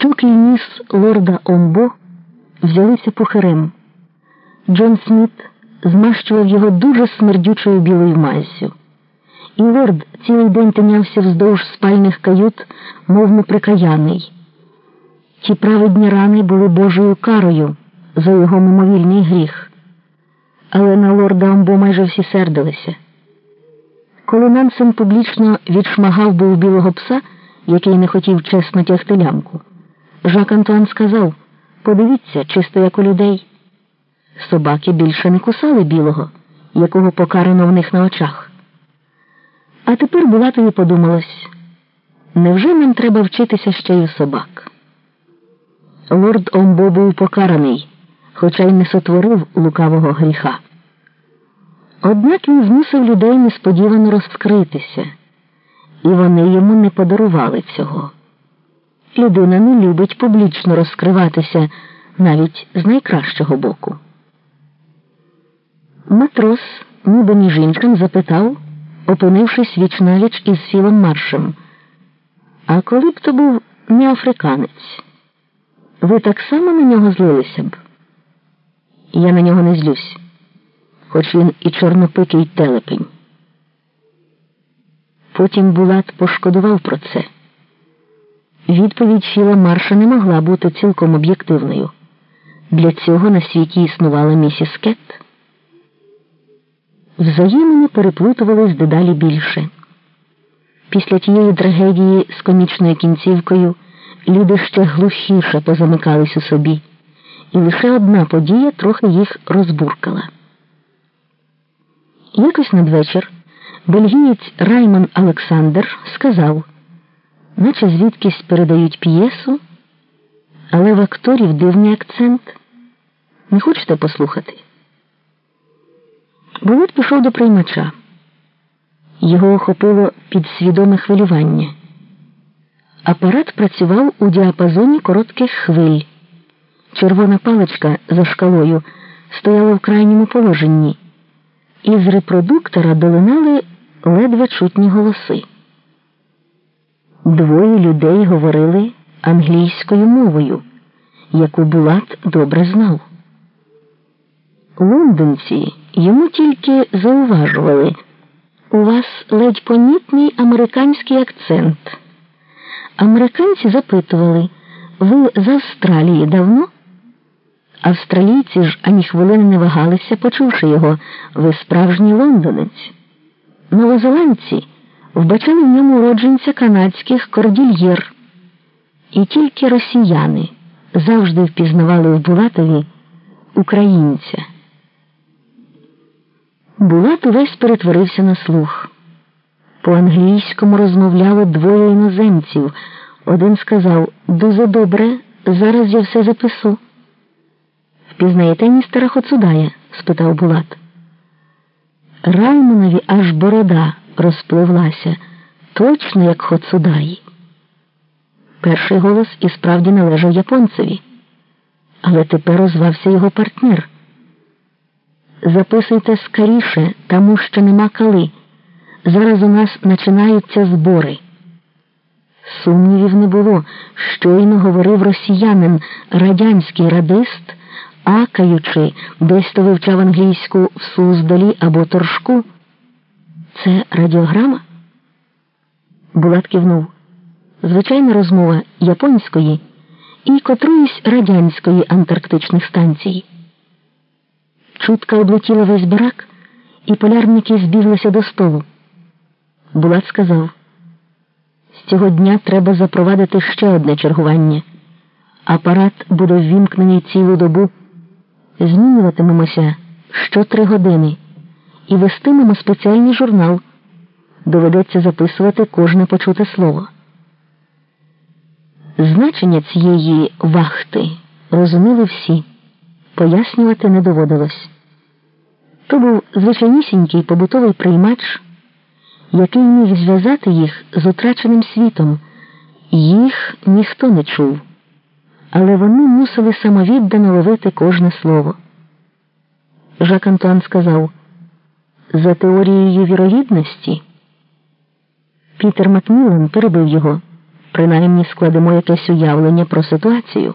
Щоки й ніс лорда Омбо взялися пухарем. Джон Сміт змащував його дуже смердючою білою маззю. І лорд цілий день тинявся вздовж спальних кают, мов неприкаяний. Ті праведні рани були Божою карою за його мимовільний гріх. Але на лорда Омбо майже всі сердилися. Коли Нансен публічно відшмагав був білого пса, який не хотів чесно тягти лямку, Жак Антуан сказав подивіться, чисто як у людей. Собаки більше не кусали білого, якого покарано в них на очах. А тепер Булатові подумалось невже нам треба вчитися ще й у собак? Лорд Омбо був покараний, хоча й не сотворив лукавого гріха. Однак він змусив людей несподівано розкритися, і вони йому не подарували цього. Людина не любить публічно розкриватися навіть з найкращого боку. Матрос, ніби між іншим, запитав, опинившись віч навіч із Філом Маршем. А коли б то був не африканець, ви так само на нього злилися б? Я на нього не злюсь, хоч він і чорнопикий телепень. Потім Булат пошкодував про це. Відповідь Філа Марша не могла бути цілком об'єктивною. Для цього на світі існувала місіс Кет. Взаємини переплутувались дедалі більше. Після тієї трагедії з комічною кінцівкою люди ще глухіше позамикались у собі, і лише одна подія трохи їх розбуркала. Якось надвечір бельгієць Раймон Олександр сказав, наче звідкись передають п'єсу, але в акторів дивний акцент. Не хочете послухати? Булат пішов до приймача. Його охопило підсвідоме хвилювання. Апарат працював у діапазоні коротких хвиль. Червона паличка за шкалою стояла в крайньому положенні, і з репродуктора долинали ледве чутні голоси. Двоє людей говорили англійською мовою, яку Булат добре знав. Лондонці йому тільки зауважували у вас ледь помітний американський акцент. Американці запитували ви з Австралії давно? Австралійці ж ані хвилини не вагалися, почувши його, ви справжній лондонець. Новозеландці вбачали в ньому уродженця канадських кордільєр. І тільки росіяни завжди впізнавали в Булатові українця. Булат увесь перетворився на слух. По англійському розмовляли двоє іноземців. Один сказав дуже добре, зараз я все запису. Впізнаєте містера Хоцудая? спитав Булат. Раймонові аж борода розпливлася, точно як Хоцудай. Перший голос і справді належав японцеві, але тепер озвався його партнер. Записуйте скоріше, тому що нема коли. Зараз у нас починаються збори. Сумнівів не було. Щойно говорив росіянин, радянський радист, акаючи, десь то вивчав англійську в Суздалі або торжку. Це радіограма? Булат кивнув. Звичайна розмова японської і котруїсь радянської антарктичних станцій. Чутка облетіла весь барак, і полярники збіглися до столу. Булат сказав, з цього дня треба запровадити ще одне чергування. Апарат буде ввімкнений цілу добу. Змінюватимемося що три години і вестимемо спеціальний журнал. Доведеться записувати кожне почуте слово. Значення цієї вахти розуміли всі, пояснювати не доводилось. То був звичайнісінький побутовий приймач, який міг зв'язати їх з утраченим світом. Їх ніхто не чув, але вони мусили самовіддано ловити кожне слово. Жак Антуан сказав за теорією вірогідності. Пітер Макмілан перебив його. принаймні складемо якесь уявлення про ситуацію.